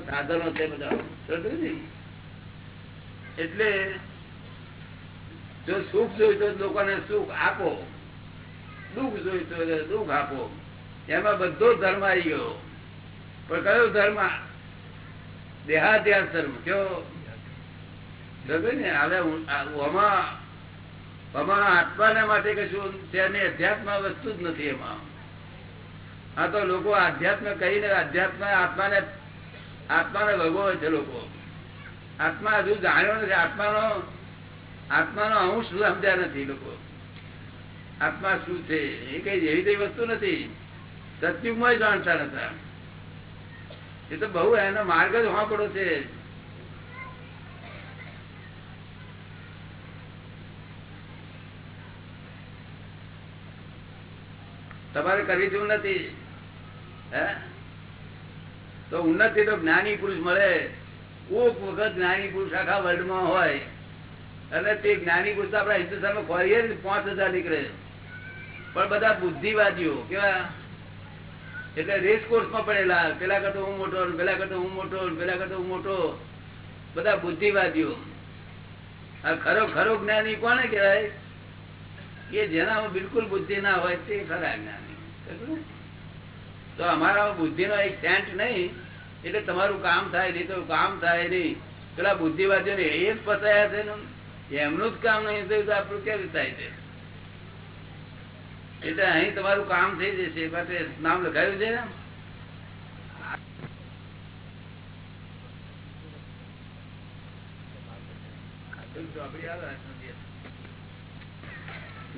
સાધનો છે બધા એટલે જો સુખ જોઈતો લોકોને સુખ આપો. દુઃખ જોઈતો દુઃખ આપો. એમાં બધો ધર્મ આવી ગયો. પણ કયો ધર્મ? દેહાધ્યાસ ધર્મ. કયો ને? હવે આત્માના માટે કશું ત્યાંની અધ્યાત્મ વસ્તુ જ નથી એમાં. હા તો લોકો આધ્યાત્મ કહીને અધ્યાત્મ આત્માને આત્માને ભગવો છે લોકો. આત્મા હજુ જાણ્યો નથી. આત્માનો આત્માનો અંશ સમજ્યા નથી લોકો. આત્મા શું છે? એ કઈ એવી કઈ વસ્તુ નથી. સત્યુગમાં જાણતા નતા. એ તો બહુ એનો માર્ગ જ વાંકડો છે. તમારે કરવી જેવું નથી. હે? તો ઉન્નતિ તો જ્ઞાની પુરુષ મળે. કોક વખત જ્ઞાની પુરુષ આખા વર્લ્ડ હોય. અને તે જ્ઞાની પુરુષ આપડા હિન્દુસ્તાનમાં ખોરીએ પાંચ હજાર નીકળે. પણ બધા બુદ્ધિવાદીઓ કેવા? એટલે રેસ કોર્સમાં પડેલા. પેલા કરતો હું મોટો પેલા કરતો હું મોટો પેલા કરતો હું મોટો. બધા બુદ્ધિવાદીઓ. ખરો ખરો જ્ઞાની કોને કહેવાય? કે જેનામાં બિલકુલ બુદ્ધિ ના હોય તે ખરા જ્ઞાની? તો અમારા બુદ્ધિ નો એક સેન્ટ નહીં, એટલે તમારું કામ થાય નહીં તો કામ થાય નહીં. પેલા બુદ્ધિવાદીઓ એ જ ફસાયા છે એમનું જ કામ નહીં થયું તો આપણું કેવી થાય છે? એટલે અહીં તમારું કામ થઈ જશે માટે નામ લખાયું છે ને?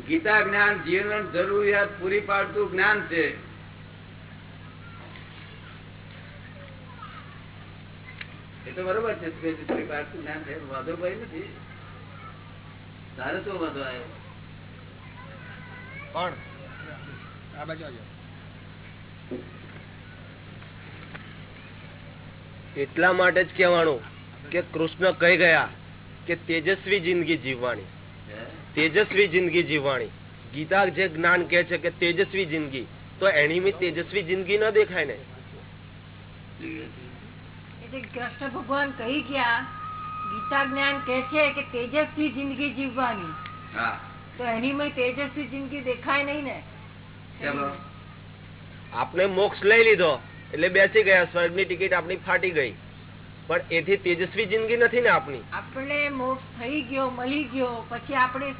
ગીતા જ્ઞાન જીવન જરૂરિયાત પૂરી પાડતું જ્ઞાન છે. તો બરોબર છે જ્ઞાન છે વાંધો ભાઈ નથી. તારે તો વાંધો આવ્યો? પણ આ બાજુ આવજો. એટલા માટે જ કહેવાનું કે કૃષ્ણ કહી ગયા કે તેજસ્વી જિંદગી જીવવાની. તેજસ્વી જિંદગી જીવવાની. ગીતા જે જ્ઞાન કહે છે કે તેજસ્વી જિંદગી તો એની તેજસ્વી જિંદગી ન દેખાય ને. એટલે કૃષ્ણ ભગવાન કહી ગયા ગીતા જ્ઞાન કે છે કે તેજસ્વી જિંદગી જીવવાની. તો એની માં તેજસ્વી જિંદગી દેખાય નહીં ને? આપણે મોક્ષ લઈ લીધો એટલે બેસી ગયા સ્વર્ગની ટિકિટ આપણી ફાટી ગઈ. પણ એથી તેજસ્વી જિંદગી નથી ને આપણી. આપણે મોક્ષ થઈ ગયો મળી ગયો પછી આપણે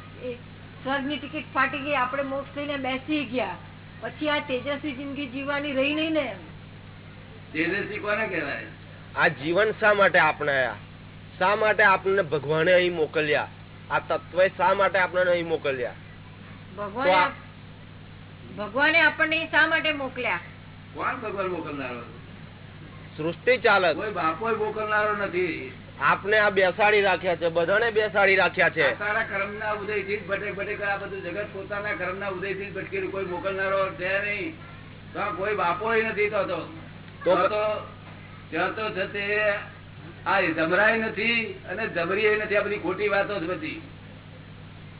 સ્વર્ગની ટિકિટ ફાટી ગઈ આપણે મોક્ષ થઈને બેસી ગયા. પછી આ તેજસ્વી જિંદગી જીવવાની રહી નહીં ને? તેજસ્વી કોને કહેવાય? આ જીવન શા માટે આપણે શા માટે આપણને ભગવાને અહીં મોકલ્યા? આ તત્વ શા માટે આપણને અહીં મોકલ્યા? ભગવાને આપણને શા માટે મોકલ્યા? કોણ ભગવાન મોકલનારો? સૃષ્ટિ ચાલક બાપો મોકલનારો નથી. આપને આ બેસાડી રાખ્યા છે બધાને બેસાડી રાખ્યા છે. આ તારા કર્મના ઉદયથી જ ભટક ભટેક આ બધું જગત પોતાના કર્મના ઉદયથી ભટકેલું કોઈ મોકલનારો છે નહીં. તો કોઈ બાપો નથી તો તો ત્યાં તો છે આ જમરાય નથી અને જમરી નથી, આ બધી ખોટી વાતો જ બધી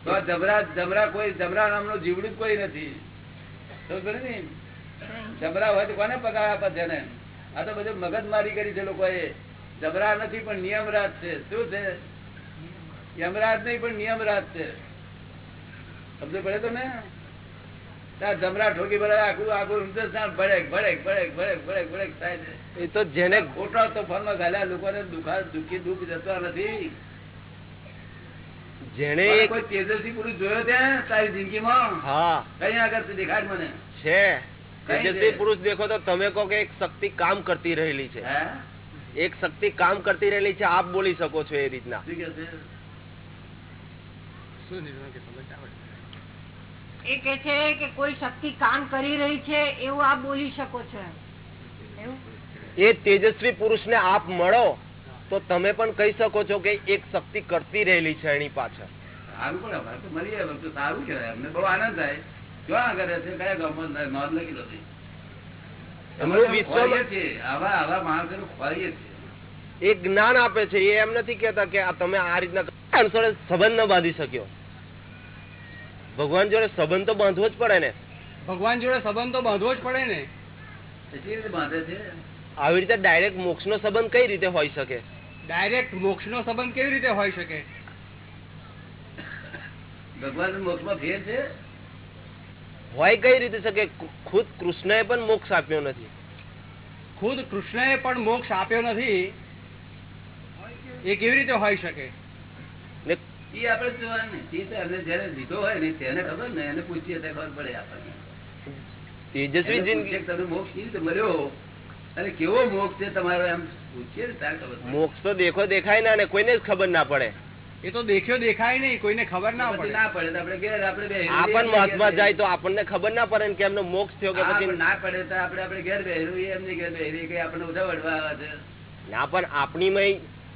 તો આ જમરા જમરા કોઈ જમરા નામનું જીવડું કોઈ નથી. તો ને જમરા હોય તો કોને પગાર આપે છે ને આ તો બધું મગજમારી કરી છે લોકોએ. જબરા નથી, પણ નિયમરાજ છે. શું છે? યમરાજ નહીં, પણ નિયમરાજ છે. સમજો પડે તો ને જમરા ઠોકી ભરે આખું આખું હિન્દુસ્તાન ભડેક ભડેક ભડેક ભડેક ભડેક ભડેક થાય છે. એ તો જેને ખોટા તોફાનમાં ઘાલ્યા લોકોને દુખા દુખી દુઃખ જતા નથી. જેને કોઈ તેજસ્વી પુરુષ જોયો ત્યાં તારી જિંદગીમાં? હા. કઈ આગળ દેખાડ મને. છે. તેજસ્વી પુરુષ દેખો તો તમે કહો કે એક શક્તિ કામ કરતી રહેલી છે. હે? એક શક્તિ કામ કરતી રહેલી છે આપ બોલી શકો છો એ રીતના. શું કે છે શું નિર્ણય કે સમજ આવડે એ કે છે કે કોઈ શક્તિ કામ કરી રહી છે એવું આપ બોલી શકો છો એ તેજસ્વી પુરુષને આપ મળો તો તમે પણ કહી શકો છો કે એક શક્તિ કરતી રહેલી છે એની પાછળ. સારું પણ અમારે તો મળીએ હવે તો સારું કહેવાય. અમને બહુ આનંદ થાય. ક્યાં આગળ છે કયા ગામમાં નોંધ લખી દો તમે. એમનું અમે વિશ્વમાં- ખોરીએ છીએ. આવા આવા માણસો ખોરીએ છીએ. એ જ્ઞાન આપે છે. એ એમ નથી કેતા કે આ તમે આ રીતના અનુસાર સંબંધ ન બાંધી શક્યો. ભગવાન જોડે સંબંધ તો બાંધવો જ પડે ને. ભગવાન જોડે સંબંધ તો બાંધવો જ પડે ને. એ આવી રીતે ડાયરેક્ટ મોક્ષ નો સંબંધ કઈ રીતે હોય શકે? ડાયરેક્ટ મોક્ષ નો સંબંધ કેવી રીતે હોય શકે? ભગવાન મોક્ષમાં ફેર છે? હોય કઈ રીતે શકે? ખુદ કૃષ્ણએ પણ મોક્ષ આપ્યો નથી. ખુદ કૃષ્ણએ પણ મોક્ષ આપ્યો નથી. એ કેવી રીતે હોઈ શકે? એ આપણે જોવાનું ને. જયારે લીધો હોય ને તેને ખબર ને એને પૂછીએ તો ખબર પડે આપણને. તેજસ્વી જિંદગી તમે કે મોક્ષ કેવી રીતે મળ્યો? અને કેવો મોક્ષ છે તમારો એમ પૂછીએ ને તારે ખબર મોક્ષ તો દેખો દેખાય ના ને કોઈને જ ખબર ના પડે. એ તો દેખ્યો દેખાય નહીં કોઈને ખબર ના પડે ના પડે આપણે ઘેર આપણે બેહીને આ મહાત્મા જાય તો આપણને ખબર ના પડે કે એમનો મોક્ષ થયો કે પછી ના પડે તો આપણે આપણે ઘેર બેહરું એમની ઘેર બેહરી કે આપણે ઉઠા વળવા આવે છે. ના પણ આપણી મય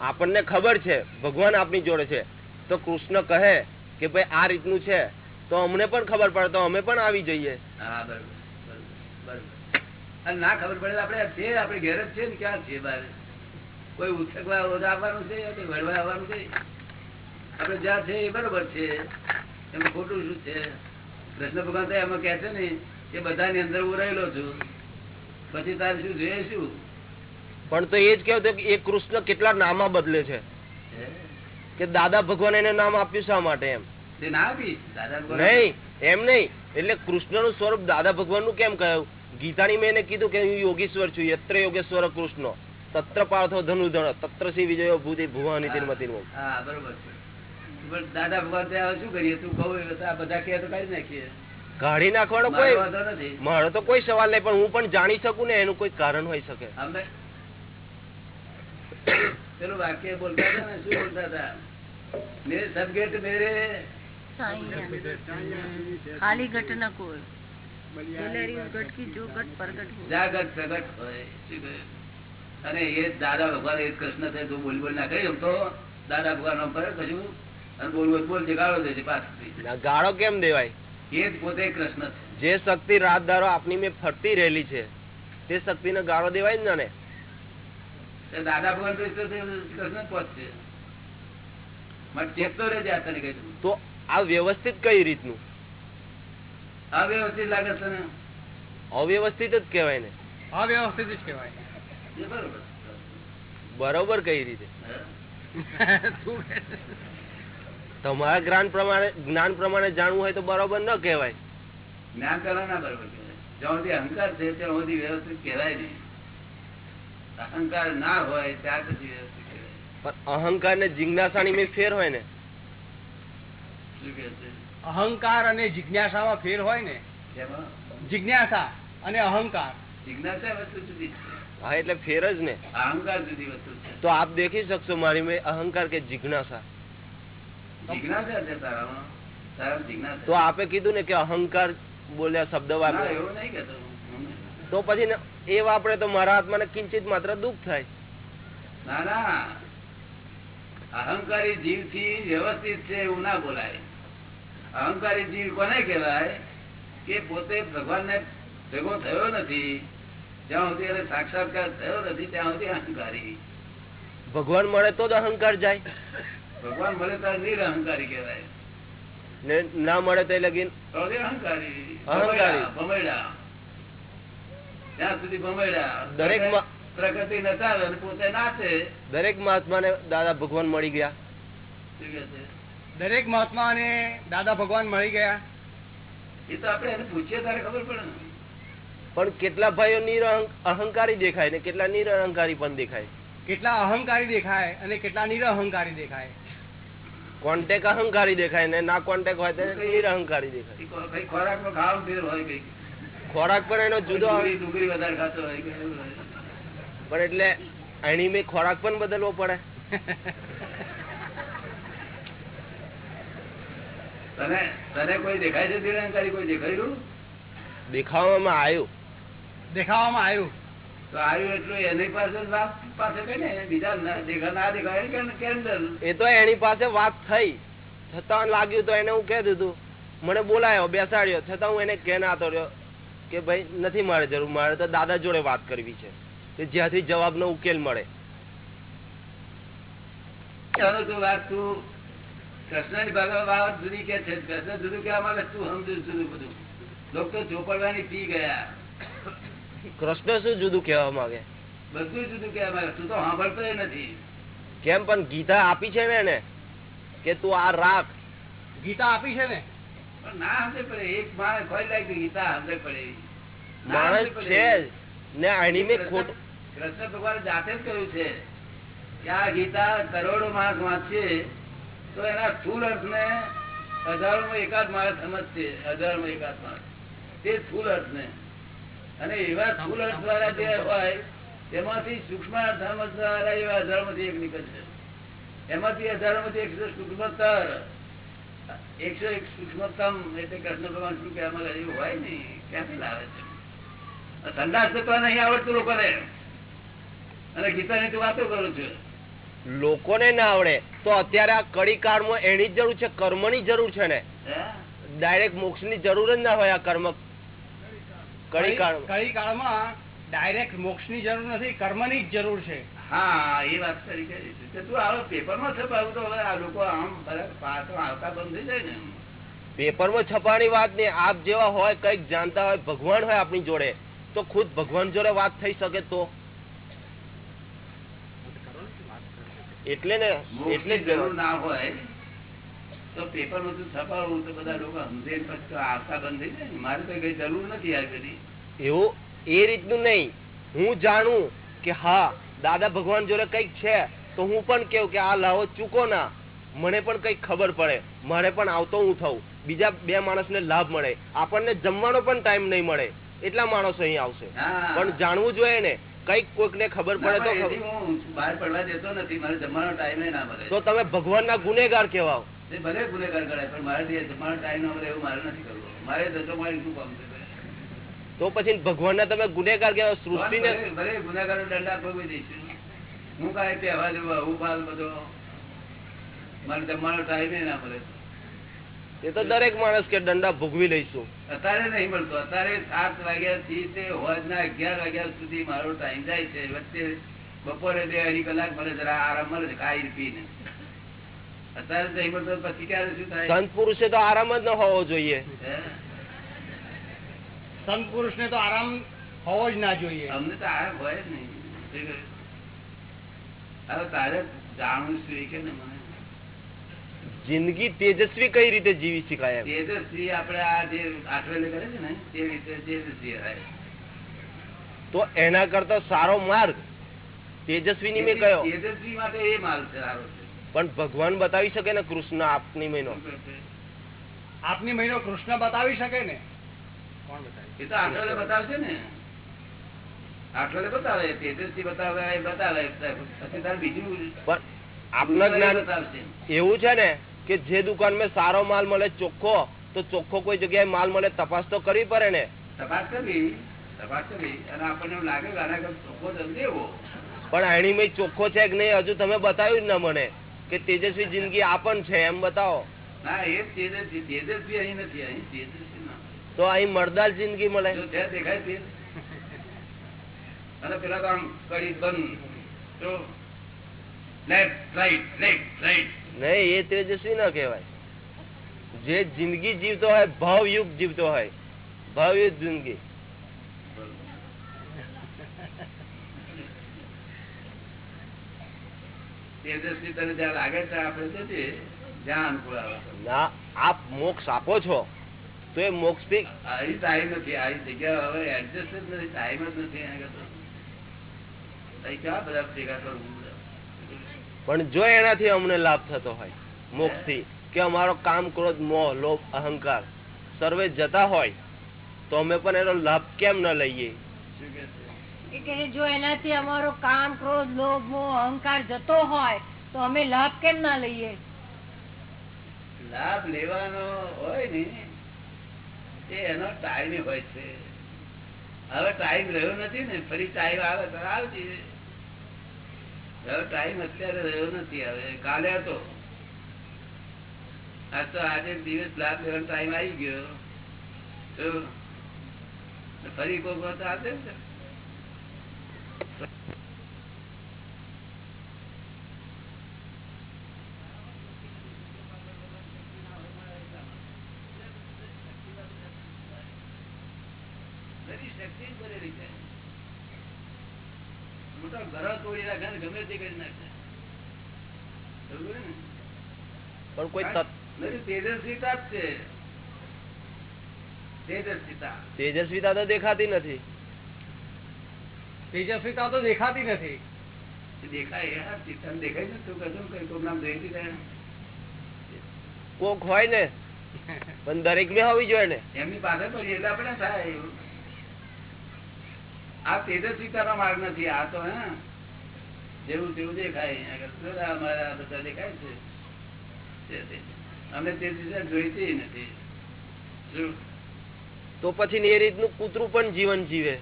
આપણને ખબર છે ભગવાન આપણી જોડે છે. તો કૃષ્ણ કહે કે ભાઈ આ રીતનું છે. તો અમને પણ ખબર પડે તો અમે પણ આવી જઈએ. અને ના ખબર પડે આપણે છે આપણે ઘેર જ છે ને ક્યાં છે બહાર કોઈ ઉછકવા રોજ આવવાનું છે કે વળવા આવવાનું છે? આપણે જ્યાં છે એ બરોબર છે. એમાં ખોટું શું છે? કૃષ્ણ ભગવાન તો એમાં કહે છે ને કે બધાની અંદર હું રહેલો છું. પછી તારે શું જોઈએ શું? પણ તો એ જ કેવું કે એ કૃષ્ણ કેટલા નામા બદલે છે? કે દાદા ભગવાન એને નામ આપ્યું શા માટે એમ? ના ભગવાન નહીં એમ નહીં. એટલે કૃષ્ણનું સ્વરૂપ દાદા ભગવાનનું કેમ કહ્યું? ગીતાની મેં એને કીધું કે હું યોગેશ્વર છું યત્ર યોગેશ્વર કૃષ્ણ. તત્ર પાર્થો ધનુર્ધણ તત્ર શ્રી વિજયો ભૂતિ ભુવાની તિરમતી હા બરોબર પણ દાદા ભગવાન શું કરીએ? તું કહું એ તો આ બધા કહે તો કાઢી નાખીએ. કાઢી નાખવાનો મારો કોઈ મારો તો કોઈ સવાલ નહીં પણ હું પણ જાણી શકું ને એનું કોઈ કારણ હોઈ શકે. પેલું વાક્ય બોલતા હતા ને શું બોલતા હતા? મેરે સબગેટ મેરે. ખાલી ઘટ ન કોઈ? અને એ દાદા ભગવાન એ કૃષ્ણ છે તું બોલ બોલ ના કરી તો દાદા ભગવાન પર કશું અને બોલ બોલ જે ગાળો દે છે ગાળો કેમ દેવાય? એ જ પોતે કૃષ્ણ છે. જે શક્તિ રાત દારો આપની મેં ફરતી રહેલી છે તે શક્તિને ગાળો દેવાય ને. દાદા ભગવાન કૃષ્ણ દઉં. તો આ વ્યવસ્થિત કઈ રીતનું? અવ્યવસ્થિત લાગે તને? અવ્યવસ્થિત જ કહેવાય ને. અવ્યવસ્થિત જ કહેવાય. બરોબર. બરોબર કઈ રીતે? હે? તું કહે. તમારા જ્ઞાન પ્રમાણે જ્ઞાન પ્રમાણે જાણવું હોય તો બરોબર ન કહેવાય. જ્ઞાન કરવા ના બરોબર કહેવાય. જ્યાં સુધી અહંકાર છે ત્યાં સુધી વ્યવસ્થિત કહેવાય નહીં. અહંકાર ના હોય ત્યાર પછી પણ અહંકાર ને જિજ્ઞાસા ની ફેર હોય ને. અહંકાર અને જિજ્ઞાસામાં ફેર હોય ને? જિજ્ઞાસા અને અહંકાર. જિજ્ઞાસા વસ્તુ જુદી હા એટલે ફેર જ ને. અહંકાર જુદી વસ્તુ છે. તો આપ દેખી શકશો મારી મેં અહંકાર કે જિજ્ઞાસા. તો આપે કીધું ને કે અહંકાર બોલ્યા શબ્દ વાર એવું નહીં કેતો તો પછી ને એ વાપરે તો મારા આત્માને કિંચિત માત્ર દુઃખ થાય. ના ના. અહંકારી જીવથી વ્યવસ્થિત છે એવું ના બોલાય. અહંકારી જીવ કોને કહેવાય? કે પોતે ભગવાન ને ભેગો થયો નથી. જ્યાં સુધી એને સાક્ષાત્કાર થયો નથી ત્યાં સુધી અહંકારી. ભગવાન મળે તો જ અહંકાર જાય. ભગવાન મળે તો નિરહંકારી કહેવાય. ના મળે તો લગીન અહંકારી. અહંકારી. ભમરડા. ત્યાં સુધી. દરેક પ્રકૃતિ નચાવે અને પોતે નાચે. દરેક મહાત્માને દાદા ભગવાન મળી ગયા. દરેક મહાત્મા ને દાદા ભગવાન મળી ગયા. એ તો આપણે એને પૂછીએ ત્યારે ખબર પડે ને. પણ કેટલા ભાઈઓ નિર અહંકારી દેખાય ને કેટલા નિરહંકારી પણ દેખાય. કેટલા અહંકારી દેખાય અને કેટલા નિર અહંકારી દેખાય. કોન્ટેક અહંકારી દેખાય ને ના કોન્ટેક હોય તો નિરહંકારી દેખાય. ખોરાક નો ઘાવ ફેર હોય કઈ ખોરાક પણ એનો જુદો આવે. ડુંગળી વધારે ખાતો હોય. પણ એટલે એની મેં ખોરાક પણ બદલવો પડે. તને તને કોઈ દેખાય છે નિરંકારી કોઈ દેખાયું દેખાવામાં આવ્યું દેખાવામાં આવ્યું તો આવ્યું એટલું એની પાસે વાત પાસે કઈ ને? બીજા દેખા ના દેખાય કેમ એ તો એની પાસે વાત થઈ. છતાં લાગ્યું તો એને હું કહી દીધું. મને બોલાયો બેસાડ્યો. છતાં હું એને કે ના રહ્યો. કે ભાઈ નથી મારે જરૂર મારે તો દાદા જોડે વાત કરવી છે. કે જ્યાંથી જવાબનો ઉકેલ મળે. ચાલો તું વાત તું કૃષ્ણ ભગવાન જુદી કે છે? કૃષ્ણ જુદું કે અમારે તું સમજુ જુદું બધું. લોકો તો ચોપડવાની પી ગયા. કૃષ્ણ શું જુદું કહેવા માંગે? બધું જુદું કહેવા માંગે. તું તો સાંભળતો નથી. કેમ? પણ ગીતા આપી છે ને એને? કે તું આ રાખ. ગીતા આપી છે ને? ના સમજે પડે એક માણસ ખોઈ લાગે તો ગીતા સમજે પડે માણસ. છે. ને આની મેં ખોટ કૃષ્ણ ભગવાન જાતે જ કહ્યું છે કે આ ગીતા કરોડો માણસ વાંચશે તો એના સ્થુલ અર્થ ને હજારોમાં એકાદ માણસ સમજશે હજારોમાં એકાદ માણસ. તે સ્થુલ અર્થ ને અને એવા સ્થુલ અર્થ દ્વારા જે હોય તેમાંથી સૂક્ષ્મ અર્થ સમજવાળા એવા હજારોમાંથી એક નીકળશે એમાંથી હજારોમાંથી એકસો સૂક્ષ્મતર એકસો એક સૂક્ષ્મતમ એટલે કૃષ્ણ ભગવાન શું કહેવા માંગે એવું હોય ને ક્યાંથી લાવે છે? સંદાસ તો નહીં આવડતું લોકોને. અને ગીતાની તું વાતો કરું છું. લોકોને ના આવડે. તો અત્યારે આ કડી કાળમાં એની જ જરૂર છે કર્મની જરૂર છે ને? ડાયરેક્ટ મોક્ષની જરૂર જ ના હોય આ કર્મ. કડી કાળ કડી કાળમાં ડાયરેક્ટ મોક્ષની જરૂર નથી કર્મની જ જરૂર છે. હા એ વાત કરી કે તે આવો પેપરમાં છપાવું તો હવે આ લોકો આમ પાછો આવતા બંધ થઈ જાય ને. પેપરમાં છપાની વાત નહીં. આપ જેવા હોય કંઈક જાણતા હોય ભગવાન હોય આપણી જોડે. તો ખુદ ભગવાન જોડે વાત થઈ શકે તો? એટલે ને એટલે જરૂર ના હોય તો પેપર બધું છપાવું તો બધા લોકો સમજે પછી બંધ થઈ જાય મારે તો કઈ જરૂર નથી આ બધી એવું એ રીતનું નહીં. હું જાણું કે હા દાદા ભગવાન જોડે કંઈક છે તો હું પણ કેવું કે આ લાવો ચૂકો ના. મને પણ કંઈક ખબર પડે. મારે પણ આવતો હું થવું. બીજા બે માણસને લાભ મળે. આપણને જમવાનો પણ ટાઈમ નહીં મળે. એટલા માણસો અહીં આવશે. પણ જાણવું જોઈએ ને કંઈક કોઈકને ખબર પડે તો હું બહાર પડવા દેતો નથી મારે જમવાનો ટાઈમે ના મળે. તો તમે ભગવાનના ગુનેગાર કેવા ભલે ગુનેગાર કરાય પણ મારે જમવાનો ટાઈમ ના મળે એવું મારે નથી કરવું. મારે ધંધો મારી શું કામ છે? તો પછી ભગવાનના તમે ગુનેગાર કેવા સૃષ્ટિ ને ભલે ગુનેગારો દંડા ભોગવી દઈશું. હું કાંઈ તહેવાર જેવો બાલ બધો. મારે જમવાનો ટાઈમે ના મળે. એ તો દરેક માણસ કે દંડા ભોગવી લઈશું. અત્યારે નહીં મળતો અત્યારે સાત વાગ્યા થી તે હોજના અગિયાર વાગ્યા સુધી મારો ટાઈમ જાય છે. વચ્ચે બપોરે બે અઢી કલાક મને જરા આરામ મળે છે ખાઈ પીને. અત્યારે નહીં મળતો પછી ક્યારે શું થાય? સંત પુરુષે તો આરામ જ ન હોવો જોઈએ. સંત પુરુષ ને તો આરામ હોવો જ ના જોઈએ. અમને તો આરામ હોય જ નહીં. હવે તારે જાણવું શું કે ને મને. જિંદગી તેજસ્વી કઈ રીતે જીવી શકાય તેજસ્વી આપણે આ જે આઠવેલે કરે છે ને તે રીતે તેજસ્વી થાય તો એના કરતા સારો માર્ગ તેજસ્વી ની મેં કયો? તેજસ્વી માટે એ માર્ગ સારો છે. પણ ભગવાન બતાવી શકે ને કૃષ્ણ આપની મહિનો? આપની મહિનો કૃષ્ણ બતાવી શકે ને? કોણ બતાવે? એ તો આઠવેલે બતાવશે ને. આઠવેલે બતાવે તેજસ્વી બતાવે બતાવે. પછી તારે બીજું પણ આપના જ્ઞાન એવું છે ને કે જે દુકાન મેં સારો માલ મળે ચોખ્ખો તો ચોખ્ખો કોઈ જગ્યાએ માલ મળે તપાસ તો કરવી પડે ને. તપાસ કરવી તપાસ કરવી અને આપણને એવું લાગે ચોખ્ખો લેવો પણ આની મેં ચોખ્ખો છે કે નહીં હજુ તમે બતાવ્યું જ ના મને કે તેજસ્વી જિંદગી આપણ છે એમ બતાવો. ના એ તેજસ્વી તેજસ્વી અહીં નથી અહીં તેજસ્વી તો અહીં મરદાર જિંદગી મળે. છે દેખાય અને પેલા તો આમ કડી બંધ. તો લેફ્ટ રાઈટ લેફ્ટ રાઈટ નહીં એ તેજસ્વી ના કહેવાય. જે જિંદગી જીવતો હોય ભાવયુગ જીવતો હોય. ભાવયુગ જિંદગી. આપ મોક્ષ આપો છો તો એ મોક્ષથી આવી ટાઈમ નથી આવી જગ્યા હવે એડજસ્ટ જ નથી ટાઈમ જ નથી એના કરતા. અહીં ક્યાં બધા ભેગા કરવું પણ જો એનાથી અમને લાભ થતો હોય મોક્ષ કે અમારો કામ ક્રોધ મોહ લોભ અહંકાર સર્વે જતા હોય તો અમે પણ એનો લાભ કેમ ન લઈએ? શું કે છે એ કહે જો એનાથી અમારો કામ ક્રોધ લોભ મોહ અહંકાર જતો હોય તો અમે લાભ કેમ ના લઈએ? લાભ લેવાનો હોય ને એ એનો ટાઈમ હોય છે. હવે ટાઈમ રહ્યો નથી ને ફરી ટાઈમ આવે તો આવજે. ટાઈમ અત્યારે રહ્યો નથી હવે. કાલે હતો. આ તો આજે દિવસ લાભ લેવાનો ટાઈમ આવી ગયો. ફરી કોઈ વખત આવશે ને બધી શક્તિ જ ભરેલી છે મોટા ઘરો તોડી નાખે ને ગમે તે કરી નાખે સમજ્યું ને? પણ કોઈ તેજસ્વીતા તો દેખાતી નથી. તેજસ્વીતા તો દેખાતી નથી. દેખાય દેખાય ને તું કશું કઈ કોક નામ હોય ને પણ દરેક ને હોવી જોઈએ ને. એમની પાસે એટલે આપણે થાય. એવું આ તેજસ્વીતા નો માર્ગ નથી આ તો હે જેવું તેવું દેખાય. અમારા બધા દેખાય છે. તે- તે. અમને જોઈતી નથી. તો પછી એ રીતનું કૂતરું પણ જીવન જીવે.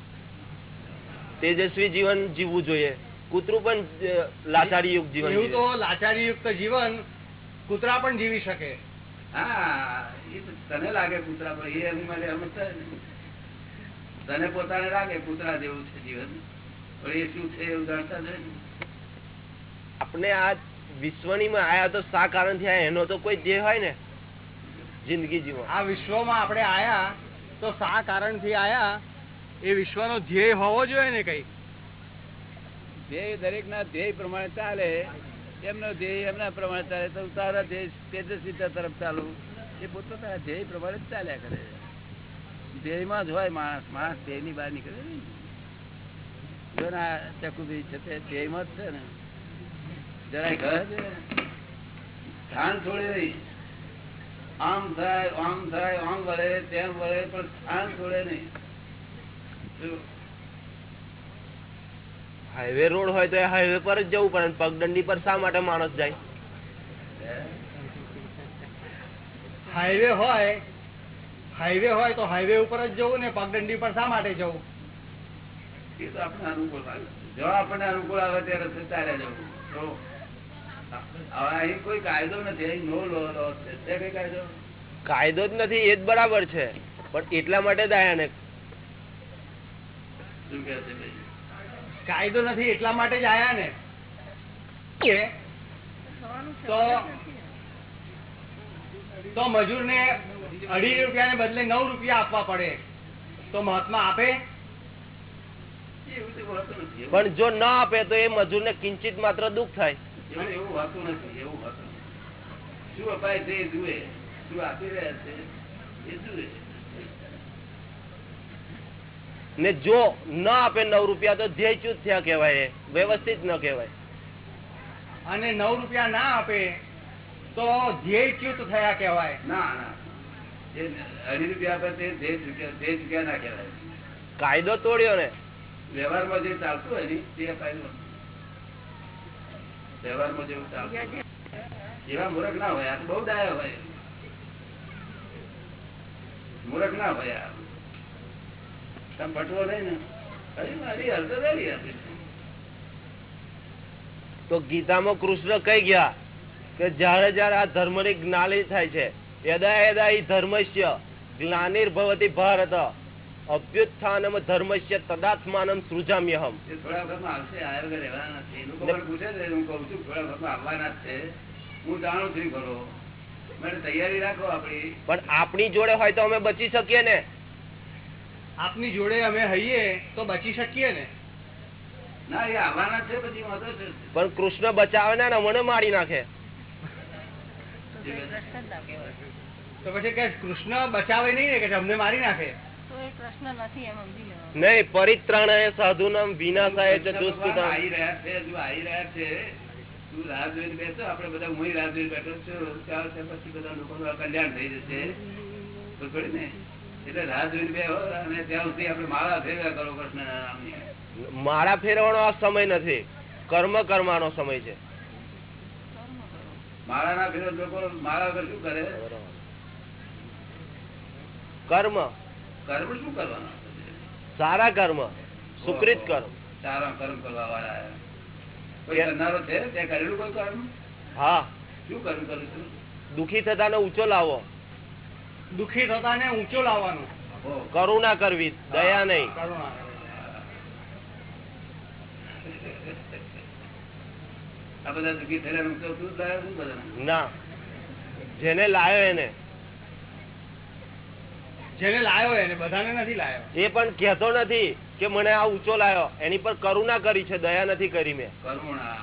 તેજસ્વી જીવન જીવવું જોઈએ. કૂતરું પણ લાચારી યુક્ત જીવન એવું તો લાચારી યુક્ત જીવન કૂતરા પણ જીવી શકે. હા એ તને લાગે કૂતરા પર એ સમજતા તને પોતાને લાગે કૂતરા જેવું છે જીવન? પણ એ શું છે એવું જાણતા છે આપણે આ વિશ્વની માં આયા તો શા કારણથી આયા? એનો તો કોઈ ધ્યેય હોય ને જિંદગી જીવવા આ વિશ્વમાં આપણે આયા તો શા કારણથી આયા? એ વિશ્વનો ધ્યેય હોવો જોઈએ ને કઈ. ધ્યેય દરેક ના ધ્યેય પ્રમાણે ચાલે. એમનો ધ્યેય એમના પ્રમાણે ચાલે. તો તારા ધ્યેય તેજસ્વીતા તરફ ચાલુ. એ પોતાના ધ્યેય પ્રમાણે જ ચાલ્યા કરે. ધ્યેયમાં જ હોય માણસ. માણસ ધ્યેયની બહાર નીકળે ને જો ના ચકુભાઈ છે તે ધ્યેયમાં જ છે ને. જરાય કહે સ્થાન છોડે આમ થાય આમ થાય આમ વળે તેમ વળે પણ સ્થાન છોડે નહીં. હાઈવે રોડ હોય તો એ હાઈવે પર જ જવું પડે પગદંડી પર શા માટે માણસ જાય? હાઈવે હોય હાઈવે હોય તો હાઈવે ઉપર જ જવું ને પગદંડી પર શા માટે જવું? એ તો આપણે અનુકૂળ આવે. જો આપણને અનુકૂળ આવે ત્યારે તારે જવું. કોઈ કાયદો નથી નો લો લો છે. છે કઈ કાયદો? કાયદો જ નથી એ જ બરાબર છે. પણ એટલા માટે જ ને. શું કે છે ભાઈ કાયદો નથી એટલા માટે જ આયા ને. તો તો મજૂર ને અઢી રૂપિયા ને બદલે નવ રૂપિયા આપવા પડે. તો મહાત્મા આપે? પણ જો ના આપે તો એ મજૂર ને કિંચિત માત્ર દુઃખ થાય. એવું એવું હોતું નથી એવું હોતું શું અપાય છે એ જુએ શું આપી રહ્યા છે એ જુએ. ને જો ન આપે નવ રૂપિયા તો ધ્યેયચ્યુત થયા કહેવાય વ્યવસ્થિત ન કહેવાય. અને નવ રૂપિયા ના આપે તો ધ્યેયચ્યુત થયા કહેવાય. ના ના. અઢી રૂપિયા આપે તે જે ચૂક્યા તે ચૂક્યા ના કહેવાય. કાયદો તોડ્યો ને. વ્યવહારમાં જે ચાલતું હોય ને તે ફાયદો વ્યવહારમાં જેવું એવા મૂર્ખ ના હોય, આ બહુ ડાયા હોય. મૂર્ખ ના હોય તમે પટવો નહીં ને. તો ગીતામાં કૃષ્ણ કઈ ગયા કે જયારે જયારે આ ધર્મની જ્ઞાની થાય છે, યદા યદા ધર્મસ્ય ગ્લાનિર્ભવતી ભારત. અભ્યુત્થાનમ ધર્મસ્ય તદાત્માનમ સૃજામ્યહમ. એ થોડા વખતમાં આવશે આયા વગર નથી. એ લોકો મને પૂછે છે હું કઉ છું થોડા વખતમાં આવવાના છે. હું જાણું છું ખરો તૈયારી રાખો આપડી પણ આપણી જોડે હોય તો અમે બચી શકીએ ને? આપની જોડે અમે હઈએ તો બચી શકીએ ને? ના એ આવવાના છે પછી વાંધો છે? પણ કૃષ્ણ બચાવે ને ને મને મારી નાખે. તો પછી કે કૃષ્ણ બચાવે નહીં ને કે અમને મારી નાખે? તો પરિત્રાણ સાધુ. નહીં સાધુનામ વિનાશાય છે કૃષ્ણ આવી રહ્યા છે હજુ આવી રહ્યા છે તું રાહ જોઈને બેસો આપણે બધા હું રાહ જોઈને બેઠો છું. પછી બધા લોકોનું કલ્યાણ થઈ જશે. તો થોડી ને એટલે રાહ જોઈને બેહો અને ત્યાં સુધી આપણે માળા ફેરવ્યા કરો કૃષ્ણ નામની. માળા ફેરવાનો આ સમય નથી. કર્મ કરવાનો સમય છે. માળા ના ફેરવ લોકો માળા વગર શું કરે? કર્મ. કર્મ શું કરવાના સારા કર્મ સુકૃત કર્મ. સારા કર્મ કરવા વાળા કોઈ કરનારો છે? તે કરેલું કોઈ કર્મ? હા. શું કર્મ કરું છું દુખી થતા ને ઊંચો લાવો. દુખી થતા ને ઊંચો લાવવાનો. કરુણા કરવી દયા નહીં. કરુણા આ બધા દુઃખી થયેલા નું. લાવ્યો જેને લાયો એને. જેને લાયો એને બધાને નથી લાયો. એ પણ કહેતો નથી કે મને આ ઊંચો લાયો. એની પર કરુણા કરી છે દયા નથી કરી મેં. કરુણા.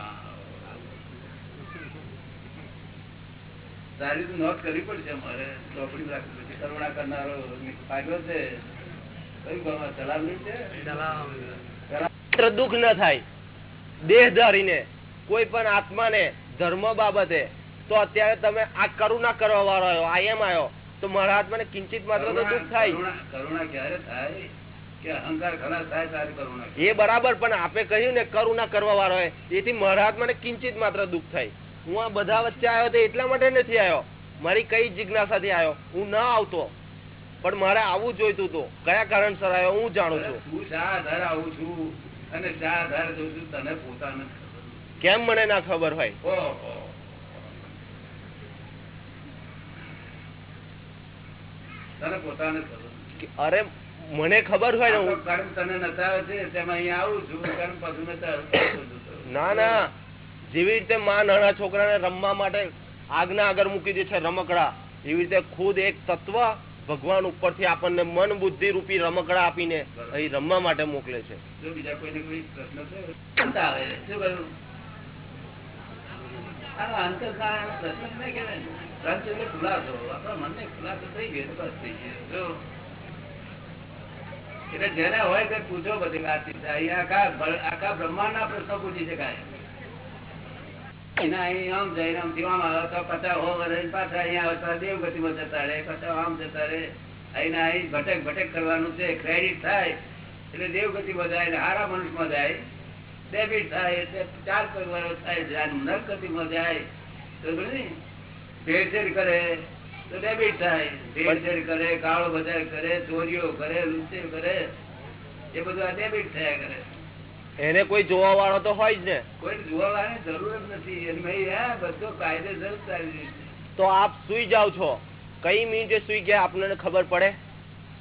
સારી કરવી પડશે અમારે. ચોપડી રાખવી પડશે. કરુણા કરનારો ફાયદો છે. કયું ભણવા ચલાવવું છે? માત્ર દુઃખ ન થાય. દેહ ધારીને કોઈ પણ આત્માને ધર્મ બાબતે તો અત્યારે તમે આ કરુણા કરવા વાળો આવ્યો આ એમ આવ્યો. તો મારા હાથમાં કિંચિત માત્ર તો દુઃખ થાય. કરુણા- ક્યારે થાય કે અહંકાર ખલાસ થાય ત્યારે કરુણા એ બરાબર પણ આપે કહ્યું ને કરુણા કરવા વાળો એથી મારા હાથમાં કિંચિત માત્ર દુઃખ થાય. હું આ બધા વચ્ચે આવ્યો તો એટલા માટે નથી આવ્યો. મારી કઈ જિજ્ઞાસાથી આવ્યો? હું ના આવતો. પણ મારે આવું જોઈતું હતું. કયા કારણસર આવ્યો? હું જાણું છું. હું શા આધાર આવું છું અને શા આધાર જોઉં છું તને પોતાને કેમ મને ના ખબર હોય? ઓહો. તને પોતાને ખબર. અરે મને ખબર હોય ને હું કર્મ તને નચાવે છે તેમાં અહીંયા આવું છું કર્મ પાછું નચાવે. ના ના. જેવી રીતે માં નાના છોકરાને રમવા માટે આગના આગળ મૂકી દે છે રમકડા એવી રીતે ખુદ એક તત્વ ભગવાન ઉપરથી આપણને મન બુદ્ધિ રૂપી રમકડા આપીને અહીં રમવા માટે મોકલે છે. જો બીજા કોઈને કોઈ પ્રશ્ન છે? અંત આવે શું કરું આનો અંત ના પ્રશ્ન ને. એટલે જેને હોય તે પૂછો બધી વાતચીત. અહીંયા આખા આખા બ્રહ્માંડના પ્રશ્નો પૂછી શકાય. અહીં આમ જઈને કરવાનું છે ક્રેડિટ થાય. એટલે દેવગતિમાં જાય ને હારા મનુષ્યમાં જાય. ડેબિટ થાય, એટલે ચાર પરિવારો થાય, જ્યાં નરગતિમાં જાય. તો ને? ભેળસેળ કરે તો ડેબિટ થાય. ભેળસેળ કરે કાળો બજાર કરે ચોરીઓ કરે લૂંટેર કરે એ બધું આ ડેબિટ થયા કરે. એને કોઈ જોવા વાળો તો હોય જ ને. કોઈ જોવાની જરૂર જ નથી. બધો કાયદેસર ચાલી રહ્યું છે. તો આપ સુઈ જાવ છો. કઈ મિનિટે સુઈ ગયા આપણને ખબર પડે?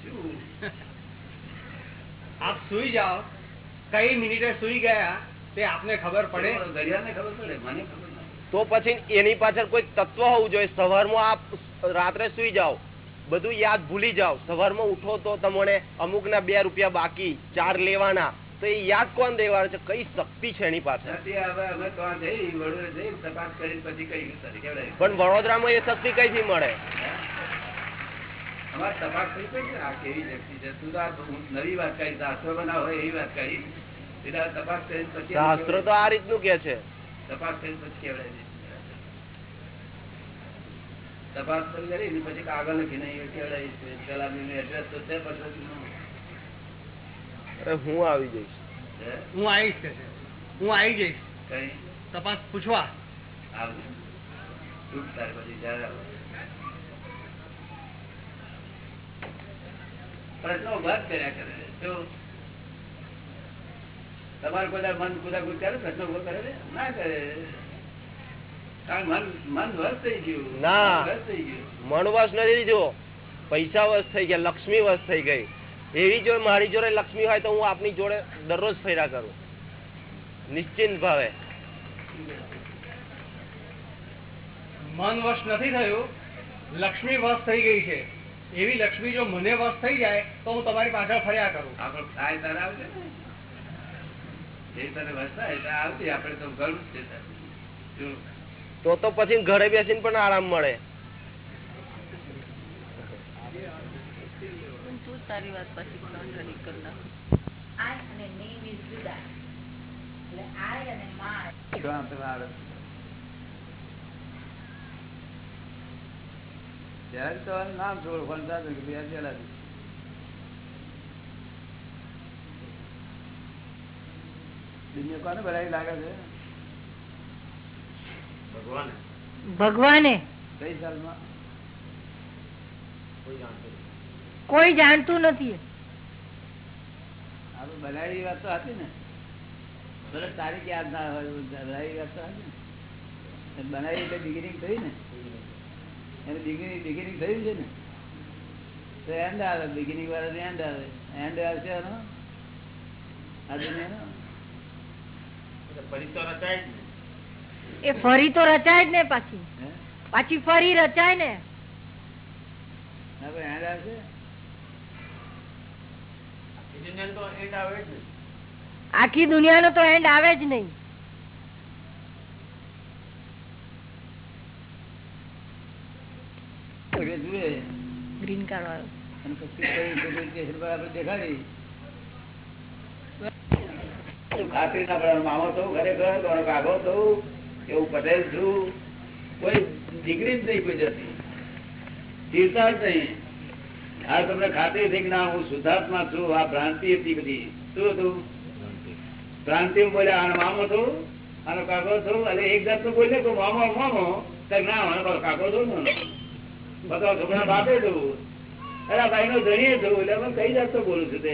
શું? આપ સુઈ જાઓ. કઈ મિનિટે સુઈ ગયા તે આપને ખબર પડે? ઘડિયાળને ખબર પડે? મને ખબર તો પછી એની પાછળ કોઈ તત્વ હોવું જોઈએ. સવારમાં આપ રાત્રે સુઈ જાઓ. બધું યાદ ભૂલી જાઓ. સવારમાં ઉઠો તો તમને અમુકના બે રૂપિયા બાકી ચાર લેવાના. તો એ યાદ કોણ દેવાનું છે? કઈ શક્તિ છે એની કેવડાવી. પણ વડોદરામાં એ શક્તિ કઈથી મળે? શાસ્ત્રો તો આ રીતનું કે છે. તપાસ કરી પછી કેવડાય છે તપાસ કરી કરી ને પછી કાગળ લખીને કેવડાય છે પેલા એડ્રેસ તો છે પછી હું. આવી જઈશ. હું? આવીશ કે હું આવી જઈશ. કઈ? તપાસ પૂછવા. આવજો. ચૂપ તારે પછી જ્યારે પ્રશ્નો ભાગ કર્યા કરે. જો તમારે કોઈ મન કુદાકુદ કરે પ્રશ્ન ઊભો કરે છે? ના કરે. પૈસા વશ થઈ ગયા લક્ષ્મી વશ થઈ ગઈ. એવી જો મારી જોડે લક્ષ્મી હોય તો હું આપની જોડે દરરોજ ફેરા કરું. નિશ્ચિંત ભાવે. મન વશ નથી થયું. લક્ષ્મી વશ થઈ ગઈ છે. એવી લક્ષ્મી જો મને વશ થઈ જાય તો હું તમારી પાછળ ફર્યા કરું. આપણે થાય તારે આવજે ને એ તને વશ થાય તો તો તો તો પછી ઘરે બેસીને પણ આરામ મળે. પણ તું તારી વાત પછી કોન્ટ્રાડિક્ટ કરી નાખ. I અને name is Buddha. એટલે I અને my તો આમ તમે આવે. ત્યારે તો નામ છોડ ફોન કે ભાઈ આ ચલાવી. દુનિયા કોને ભરાવી લાગે છે? ભગવાને. કઈ સાલમાં? કોઈ જાણતું નથી. આ તો વાત તો હતી ને. ભલે તારીખ યાદ ના હોય બનાવેલી વાત તો હતી ને. બનાવી એટલે બિગિનિંગ થઈ ને. એને બિગિનિંગ બિગિનિંગ થયું છે ને. તો એન્ડ આવે બિગિનિંગ વાળા એન્ડ આવે. એન્ડ આવશે એનો? આ દુનિયાનો એ ફરી તો રચાય જ ને પાછી. પાછી ફરી રચાય ને. આખી દુનિયા દુનિયાનો તો એન્ડ આવે જ નહીં. ગ્રીન કાર્ડ વાળો. દેખાડી. ખાતરી ના પડે મામો થવું ખરેખર તમારો કાગો થવું કે પટેલ છું. કોઈ ડિગ્રી જ નહીં કોઈ જતી ચિંતા જ નહીં. આ તમને ખાતરી થઈ કે ના, હું શુદ્ધાત્મા છું, આ ભ્રાંતિ હતી બધી. શું હતું? ભ્રાંતિ બોલ્યા આનો મામો થવું આનો કાકો થવું અને એક જાત બોલે, તો મામો મામો. ના આનો કાકો થવું ને બધા છોકરા બાપે થવું અરે ભાઈ નો ધણીએ થવું એટલે કઈ જાત તો બોલું છું તે?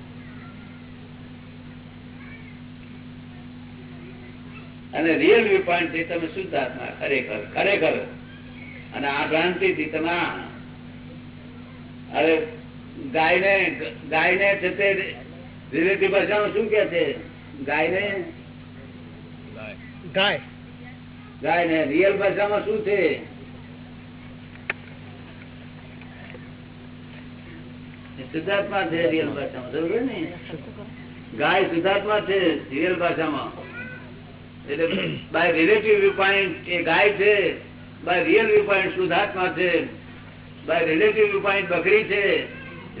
અને રિયલ વ્યૂ પોઈન્ટથી તમે શુદ્ધાત્મા ખરેખર ખરેખર. અને આ ભ્રાંતિ થી તમે. હવે ગાયને ગાયને છે તે રિલેટિવ ભાષામાં શું કે છે? ગાયને? ગાય. ગાયને રિયલ ભાષામાં શું છે? સિદ્ધાર્થમાં છે રિયલ ભાષામાં જરૂર ને ગાય સિદ્ધાર્થમાં છે રિયલ ભાષામાં એટલે બાય રિલેટિવ વ્યૂ પોઈન્ટ એ ગાય છે બાય રિયલ વ્યૂ પોઈન્ટ શુદ્ધાત્મા છે બાય રિલેટિવ વ્યૂ પોઈન્ટ બકરી છે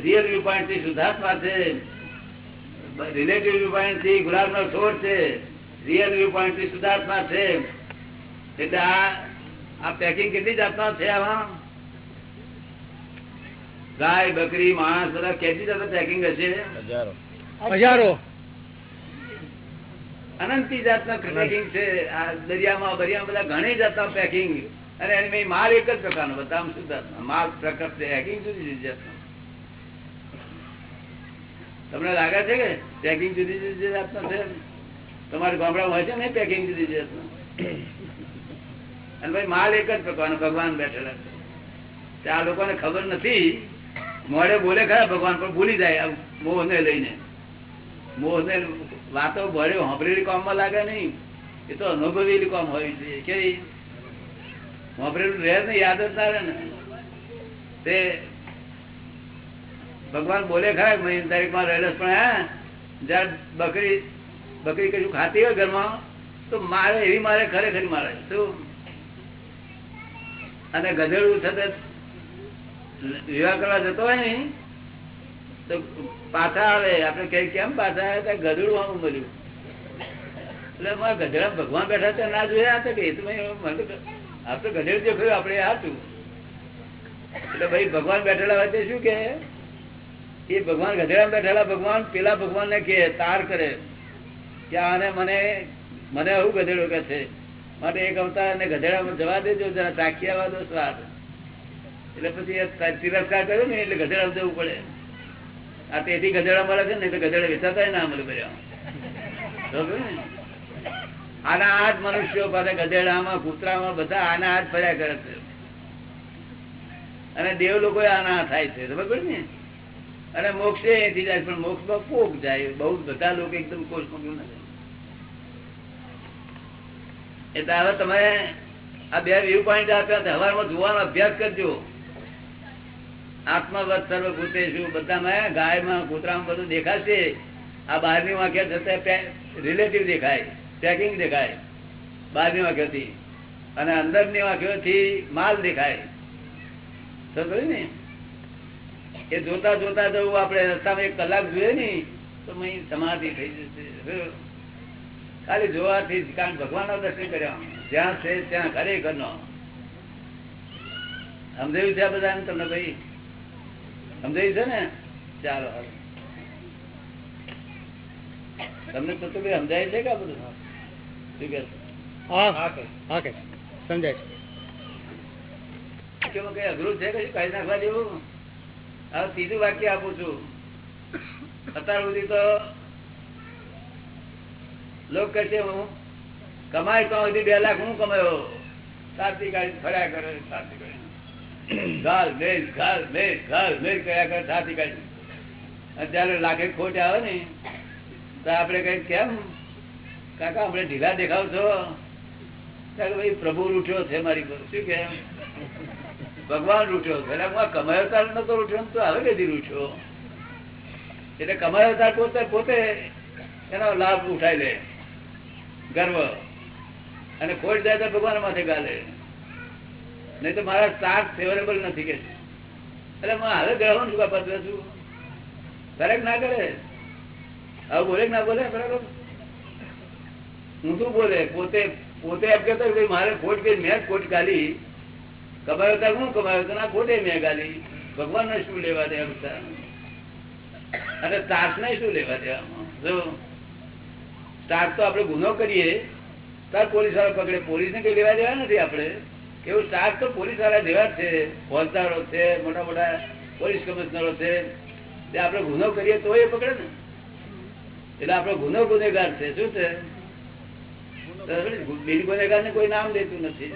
રિયલ વ્યૂ પોઈન્ટથી શુદ્ધાત્મા છે રિલેટિવ વ્યૂ પોઈન્ટથી ગુલાબ નો છોડ છે રિયલ વ્યૂ પોઈન્ટથી શુદ્ધાત્મા છે. એટલે આ આ પેકિંગ કેટલી જાતના છે આમાં? ગાય બકરી માણસ બધા કેટલી જાતના પેકિંગ હશે? હજારો. અનંતી જાતના પેકિંગ છે. આ દરિયામાં દરિયામાં બધા ઘણી જાતના પેકિંગ અને એની માલ એક જ પ્રકારનો બધા શું માલ પ્રકાર પેકિંગ જુદી જુદી જાતના. તમને લાગે છે કે પેકિંગ જુદી જુદી જાતના છે? તમારે ગામડામાં હોય છે ને પેકિંગ જુદી જુદી અને ભાઈ માલ એક જ પ્રકારનો, ભગવાન બેઠેલા છે. આ લોકોને ખબર નથી. મોડે બોલે ખરા ભગવાન, પણ ભૂલી જાય મોહને લઈને. મોહને વાતો ભરે સાંભળેલી કામમાં લાગે નહીં. એ તો અનુભવેલી કોમ હોય. છે કે હોંભરેલું રહે ને યાદ જ ના ને. તે ભગવાન બોલે ખરા કે તારીખમાં રહેલસ પણ, હા? જયારે બકરી બકરી કશું ખાતી હોય ઘરમાં, તો મારે, એવી મારે ખરેખર મારે. શું? અને ગધેડું થતે વિવાહ કરવા જતો હોય ને તો પાછા આવે આપડે કઈ કેમ પાછા આવે? ત્યાં ગધેડું આમ મળ્યું. એટલે મારા ગધેડા ભગવાન બેઠા ત્યાં ના જોયા હતા કે એ તો મેં તો ગધેડું આપડે આ હતું એટલે ભાઈ ભગવાન બેઠેલા હોય તે શું કે એ ભગવાન ગધેડા બેઠેલા, ભગવાન પેલા ભગવાન ને કે તાર કરે. કે આને મને મને આવું ગધેડો કે છે. માટે એક અવતાર અને ગધેડામાં જવા દેજો, જરા તાકી આવવા દો સ્વાદ. એટલે પછી તિરસ્કાર કર્યો ને, એટલે ગધેડા જવું પડે. આ તેથી ગધેડા મળે છે ને એટલે ગધેડા વેચાતા ના મળે બધા. આના આઠ મનુષ્યો પાસે ગધેડામાં, કૂતરામાં, બધા આના હાથ ફર્યા કરે છે. અને દેવ લોકો આના થાય છે પડી ને? અને મોક્ષે એથી જાય પણ મોક્ષમાં કોક જાય, બહુ બધા લોકો એકદમ કોષ મોકલું ના જાય એટલે હવે તમે આ બે વ્યૂ પોઈન્ટ આપ્યા હવારમાં જોવાનો અભ્યાસ કરજો. આત્મવત સર્વભૂતે શું બધામાં ગાયમાં, કૂતરામાં બધું દેખાશે આ બહારની વાંખ્યા છતાં રિલેટિવ દેખાય પેકિંગ દેખાય, બહારની વાંખ્યોથી અને અંદરની વાંખ્યોથી માલ દેખાય. સમજો ને? એ જોતા જોતા જવું આપણે રસ્તામાં એક કલાક જોઈએ ને, તો સમાધિ થઈ જશે. ખાલી જોવાથી કારણ ભગવાન દર્શન કર્યા. જ્યાં છે ત્યાં ખરેખર નો સમજાયું છે આ બધાને તમને ભાઈ? સમજાયું છે ને? ચાલો. તમને તો સમજાય છે કે બધું? શું કે સમજાય છે. કઈ અઘરું છે કઈ કઈ નાખવા જેવું? હવે ત્રીજું વાક્ય આપું છું. અત્યાર સુધી તો લોક કહે છે હું કમાય તો સુધી બે લાખ હું કમાયો. સાતી ગાડી ફર્યા કરે સાતી ગાડી અને જયારે ખોટ આવે ને. તો આપણે કઈ કેમ? કાકા આપણે ઢીલા દેખાવ છો. ભાઈ, પ્રભુ રૂઠ્યો છે મારી પર. શું કેમ ભગવાન રૂઠ્યો એટલે હું કમાયો તાર નતો રૂઠ્યો તો હવે કદી રૂઠ્યો. એટલે કમાયો તાર પોતે પોતે એનો લાભ ઉઠાઈ લે. ગર્વ. અને ખોટ જાય તો ભગવાન માથે ગાલે. નહીં તો મારા સ્ટાર્ટ ફેવરેબલ નથી કે. એટલે હું હવે ગ્રહણ છું પત્ર છું ફરક ના કરે. હવે બોલે ના બોલે? બરાબર. હું શું બોલે? પોતે પોતે એમ કેતો મારે ખોટ કે મેં ખોટ ગાલી. કમાયો ત્યારે હું કમાયો તો ના ખોટે મેં ગાલી. ભગવાન ને શું લેવા દે એમ. અને સ્ટાર્ટ ને શું લેવા દે આમાં? જો સ્ટાર્ટ તો આપણે ગુનો કરીએ, તાર પોલીસવાળા પકડે. પોલીસ ને કઈ લેવા દેવા નથી આપણે. એવું સ્ટાફ તો પોલીસવાળા જેવા છે, ફોજદારો છે, મોટા મોટા પોલીસ કમિશનરો છે. તે આપણે ગુનો કરીએ તો એ પકડે ને. એટલે આપણો ગુનો ગુનેગાર છે, શું છે? બિન ગુનેગાર ને કોઈ નામ દેતું નથી.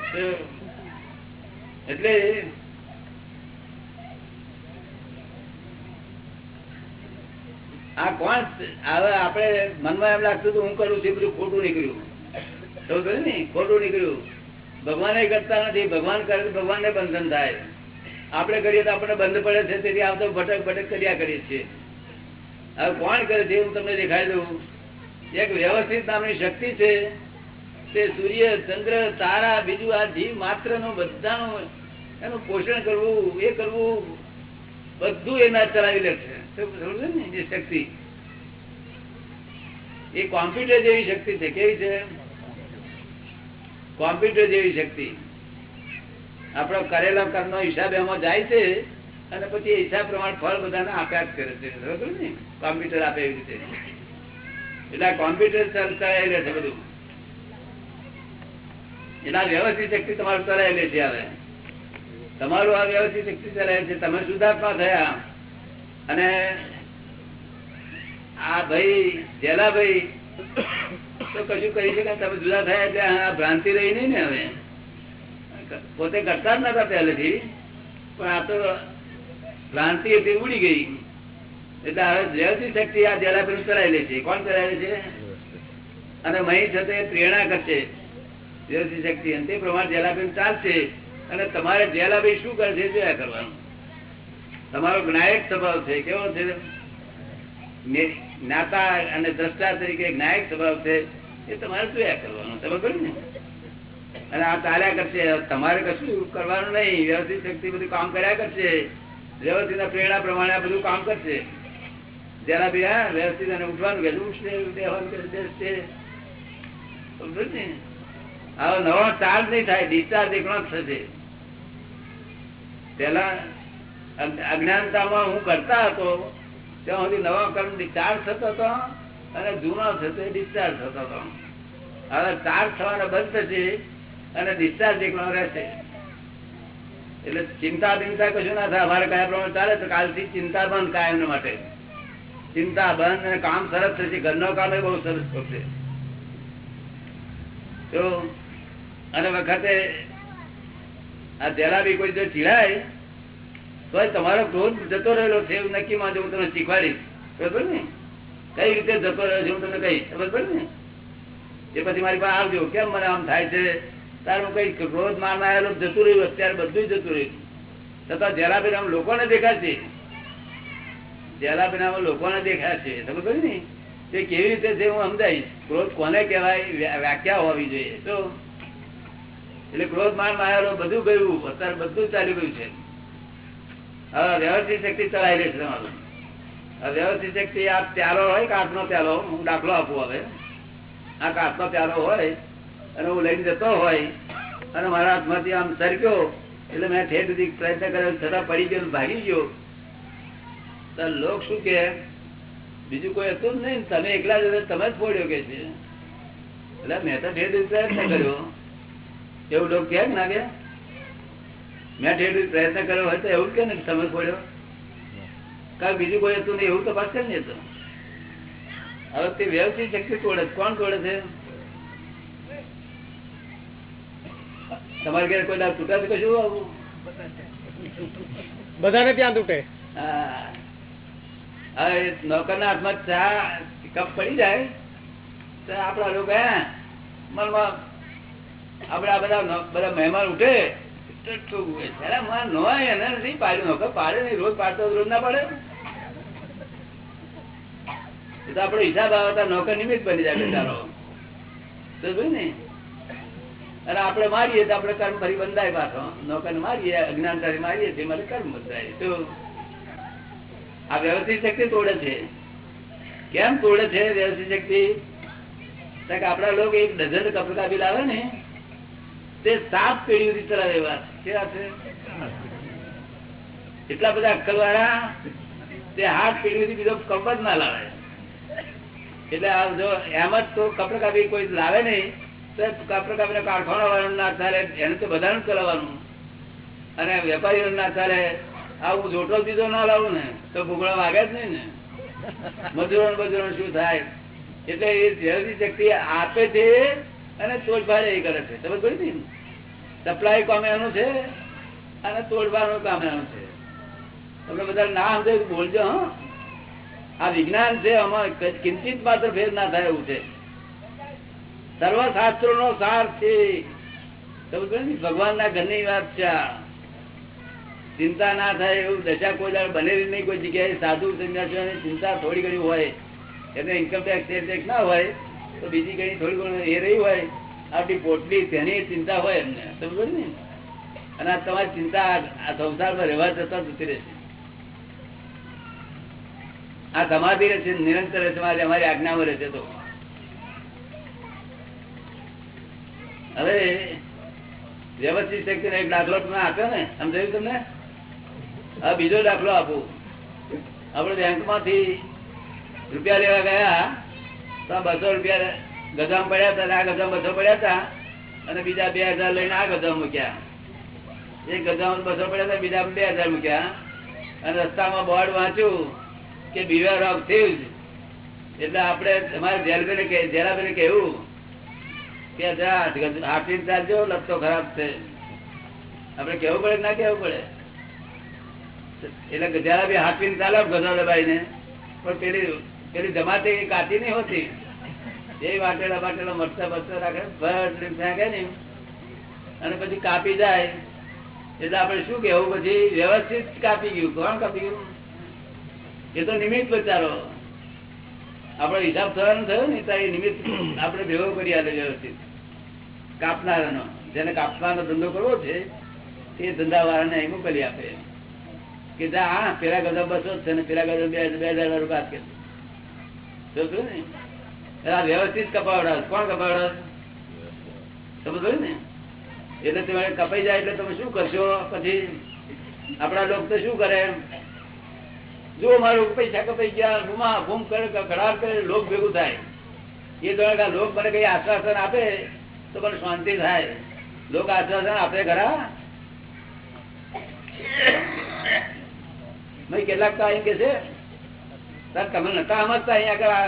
એટલે આ કોણ હવે આપણે મનમાં એમ લાગતું હતું, હું કરું છું બધું ખોટું નીકળ્યું. ખોટું નીકળ્યું. ભગવાન કરતા નથી. ભગવાન કરે તો ભગવાનને બંધન થાય. આપણે કરીએ તો આપણને બંધ પડે છે, તેથી આવતો ભટક ભટક કર્યા કરીએ છીએ. હવે કોણ કરે છે હું તમને દેખાડી દઉં. એક વ્યવસ્થિત નામની શક્તિ છે. તે સૂર્ય, ચંદ્ર, તારા, બીજું આ જીવ માત્રનું બધાનું એનું પોષણ કરવું, એ કરવું બધું એના ચલાવી લે છે. ને જે શક્તિ. એ કોમ્પ્યુટર જેવી શક્તિ છે. કેવી છે? કોમ્પ્યુટર જેવી શક્તિ. આપણો કરેલા કર્મ નો હિસાબ એમાં જાય છે અને પછી હિસાબ પ્રમાણે ફળ બધાને આપ્યા જ કરે છે. કોમ્પ્યુટર આપે એવી રીતે. એટલે કોમ્પ્યુટર ચલાવી છે બધું. એના વ્યવસ્થિત શક્તિ તમારું ચલાવી છે હવે. તમારું આ વ્યવસ્થિત શક્તિ ચલાવે છે. તમે સુધાર્થમાં થયા. અને આ ભાઈ, જેલાભાઈ તો કશું કરી શકાય તમે જુદા થયા એટલે ભ્રાંતિ રહી નહીં ને હવે. પોતે કરતા જ નતા પહેલેથી. પણ આ તો ભ્રાંતિ હતી ઉડી ગઈ. એટલે હવે વ્યવસ્થિત શક્તિ આ જેલાભાઈ ચલાવી લે છે. કોણ ચલાવે છે? અને મહી છે પ્રેરણા કરશે. વ્યવસ્થિત તમારે જેલાભાઈ શું કરે છે જોયા કરવાનું. તમારો જ્ઞાયક સ્વભાવ છે. કેવો છે? જ્ઞાતા અને દ્રષ્ટા તરીકે જ્ઞાયક સ્વભાવ છે. એ તમારે જોયા કરશે. તમારે કશું કરવાનું નહીં. વ્યવસ્થિત શક્તિ બધું કામ કર્યા કરશે. વ્યવસ્થિત પ્રેરણા પ્રમાણે બધું કામ કરશે. જરા બી, હા, વ્યવસ્થિત અને ઉઠવાનું. કે ઉઠશે હવે નવો ચાર્જ નહીં થાય. ડિસ્ચાર્જ એકલો થશે. પેલા અજ્ઞ- અજ્ઞાનતામાં હું કરતા હતો. ત્યાં સુધી નવા કર્મ ચાર્જ થતો હતો. અને જૂનો થતો ડિસ્ચાર્જ થતો હતો. હવે ચાર્જ થવાનો બંધ થશે અને ડિસ્ચાર્જ એકલો રહેશે. એટલે ચિંતા બિંતા કશું ના થાય. અમારે કયા પ્રમાણે ચાલે તો કાલથી ચિંતા બંધ કાયમ માટે. ચિંતા બંધ અને કામ સરસ થશે. ઘરનો કામ એ બહુ સરસ થશે. તો અને વખતે આ જરા બી કોઈ જો ચીડાય તો તમારો ક્રોધ જતો રહેલો છે નક્કી માં હું તમને શીખવાડીશ. બરોબર ને? કઈ રીતે જતો રહ્યો છે, હું તમને કહીશ. બરોબર ને? એ પછી મારી પાસે આવજો. કેમ મને આમ થાય છે? તારું હું કઈ ક્રોધ માર આવેલો જતું રહ્યું, અત્યારે બધું જતું રહ્યું. છતાં જલાબેન આમ લોકોને દેખાશે જલાબેન આમ લોકોને દેખાશે તમે કહ્યું ને? તે કેવી રીતે છે હું સમજાવીશ. ક્રોધ કોને કહેવાય? વ્યાખ્યા હોવી જોઈએ. તો એટલે ક્રોધ માર માયેલો બધું ગયું, અત્યારે બધું ચાલી ગયું છે. હવે વ્યવસ્થિત શક્તિ ચલાવી લે છે તમારું. વ્યવસ્થિત શક્તિ આ પ્યાલો હોય કાચનો પ્યાલો. હું દાખલો આપું હવે. આ કાચનો પ્યાલો હોય, અને હું લઈને જતો હોય, અને મારા હાથમાંથી આમ સરક્યો, એટલે મેં ઠેર સુધી પ્રયત્ન કર્યો છતાં પડી ગયો ભાગી ગયો. તો લોક શું કે? બીજું કોઈ હતું જ નહીં. તમે એકલા જ તમે જ ફોડ્યો કે છે. એટલે મેં તો ઠેર સુધી પ્રયત્ન કર્યો. એવું લોક કે ના કે મેં ઠેર સુધી પ્રયત્ન કર્યો હોય તો એવું કે ને તમે ફોડ્યો? કારણ બીજું કોઈ હતું નહીં એવું તપાસ કરી ને તો હવે તે વ્યવસ્થિત શક્તિ તોડે. કોણ તોડે છે? તમારે ઘેર કોઈ દાર તૂટા છે કશું આવું? બધાને ત્યાં તૂટે. હા. નોકર ના હાથમાં ચા કપ પડી જાય તો આપડા લોકો હે મનમાં આપડે આ બધા બધા મહેમાન ઉઠે તો પાડ્યું નોકર પાડે નહીં રોજ પાડતો રોજ ના પાડે. તો આપડો હિસાબ આવતા નોકર નિમિત્ત બની જાય બેચારો. તો ને? અને આપણે મારીએ તો આપણે કર્મ ફરી બંધાય પાછો. નોકર મારીએ અજ્ઞાનતા મારીએ છીએ મારે કર્મ બંધાય તો આ વ્યવસ્થિત શક્તિ તોડે છે. કેમ તોડે છે વ્યવસ્થિત શક્તિ? તો આપડા લોકો એક ડઝન કપડા બી લાવે ને, તે સાત પેઢી સુધી ચલાવે એવા. કેવા છે? એટલા બધા અક્કલ વાળા તે આઠ પેઢી સુધી બીજો કપ જ ના લાવે. એટલે આ જો એમ જ તો કપડા કાપી કોઈ લાવે નહીં, તો કપડા કાપીને કારખાના વાળાનું ના ચાલે એને તો બધાનું ચલાવવાનું. અને વેપારીઓ ના ચાલે આવું જોટો દીધો ના લાવું ને, તો ભૂગળા વાગે જ નહીં ને. મજૂરો મજૂરો શું થાય? એટલે એ જરૂરી શક્તિ આપે છે અને તોડભાડ એ કરે છે. તમે કહ્યું ને? સપ્લાય કામ એનું છે અને તોડવાનું કામ એનું છે. તમે બધા ના સમજે બોલજો, હા. આ વિજ્ઞાન છે, આમાં કિંચિત માત્ર ફેર ના થાય એવું છે. સર્વશાસ્ત્રો નો સાર છે. ભગવાન ના ઘરની વાત છે ચિંતા ના થાય એવું, દશા કોઈ બનેલી નહીં, કોઈ જગ્યાએ સાધુ, સંન્યાસીઓની ચિંતા થોડી ઘણી હોય. એટલે ઇન્કમટેક્સ ટેક્સ ના હોય, તો બીજી ઘણી થોડી ઘણી એ રહી હોય. આપણી પોટલી, તેની ચિંતા હોય એમને. સમજો ને? અને તમારી ચિંતા આ સંસારમાં રહેવા જતા જતી રહેશે. આ સમાધિ રહેશે નિરંતર સમાધિ અમારી આજ્ઞામાં રહેશે તો. હવે વ્યવસ્થિત શક્તિ એક દાખલો તમે આપ્યો ને સમજાયું તમને? હવે બીજો દાખલો આપું. આપણે બેંકમાંથી રૂપિયા લેવા ગયા, તો બસો રૂપિયા ગજામ પડ્યા હતા આ ગજામ બસો પડ્યા હતા, અને બીજા બે હજાર લઈને આ ગજામ મૂક્યા. એક ગજામ બસો પડ્યા હતા, બીજા બે હજાર મૂક્યા. અને રસ્તામાં બોર્ડ વાંચ્યું કે બીવેર ઓફ થીવ્સ એટલે આપણે તમારે જેલબેને જેલાબેને કેવું કે હાથી ચાલજો લગતો ખરાબ છે. આપડે કેવું પડે ના કેવું પડે? એટલે જરા બી હાથવી ચાલે ગધોડભાઈ ને પણ પેલી પેલી જમાતે કાચી નહીં હોતી. એ વાટેલા વાટેલા મરચા બરચા રાખે, ભર ફેંકે ને અને પછી કાપી જાય. એટલે આપણે શું કેવું પછી વ્યવસ્થિત કાપી ગયું. કોણ કાપી ગયું? એ તો નિમિત્ત બચારો. આપડે હિસાબ થવાનો થયો ને એ નિમિત્ત આપણે ભેગો કરી આપે વ્યવસ્થિત. કાપનારાનો. જેને કાપવાનો ધંધો કરવો છે તે ધંધા વાળાને અહીં મોકલી આપે. કે જા, હા, પેલા ગધા બસો છે ને પેલા ગધા બે બે હજાર રૂપિયા કે ને? વ્યવસ્થિત કપાવડા કોણ કપાવડા સમજો ને? એટલે તમે કપાઈ જાય એટલે તમે શું કરશો? પછી આપણા લોકો તો શું કરે? જો મારું પૈસા કપાઈ ગયા ગુમા ગુમ કરે ખરાબ કરે, લોક ભેગું થાય. એ દ્વારા લોક મને કઈ આશ્વાસન આપે તો મને શાંતિ થાય. લોક આશ્વાસન આપે ખરા? કેટલાક તો અહીં કે છે. સર તમે નતા સમજતા અહીંયા